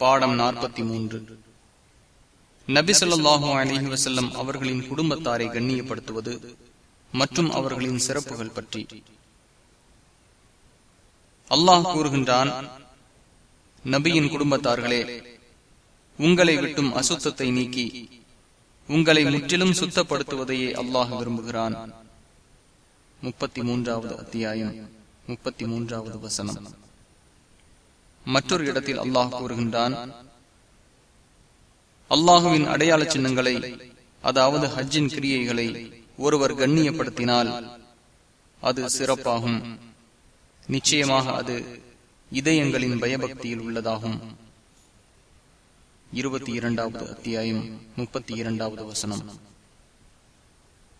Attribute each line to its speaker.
Speaker 1: பாடம் நாற்பத்தி மூன்று நபி சொல்லாஹு அலிஹி வசல்லம் அவர்களின் குடும்பத்தாரை கண்ணியப்படுத்துவது மற்றும் அவர்களின் சிறப்புகள் பற்றி. அல்லாஹ் கூறுகின்றான் நபியின் குடும்பத்தார்களே உங்களை விட்டும் அசுத்தத்தை நீக்கி உங்களை முற்றிலும் சுத்தப்படுத்துவதையே அல்லாஹ் விரும்புகிறான். முப்பத்தி மூன்றாவது அத்தியாயம் முப்பத்தி மூன்றாவது வசனம். மற்றொரு இடத்தில் அல்லாஹ் கூறுகின்றான் அல்லாஹுவின் அடையாள சின்னங்களை அதாவது ஹஜ்ஜின் கிரியைகளை ஒருவர் கண்ணியப்படுத்தினால் அது சிறப்பாகும். நிச்சயமாக அது இதயங்களின் பயபக்தியில் உள்ளதாகும். இருபத்தி இரண்டாவது அத்தியாயம் முப்பத்தி இரண்டாவது வசனம்.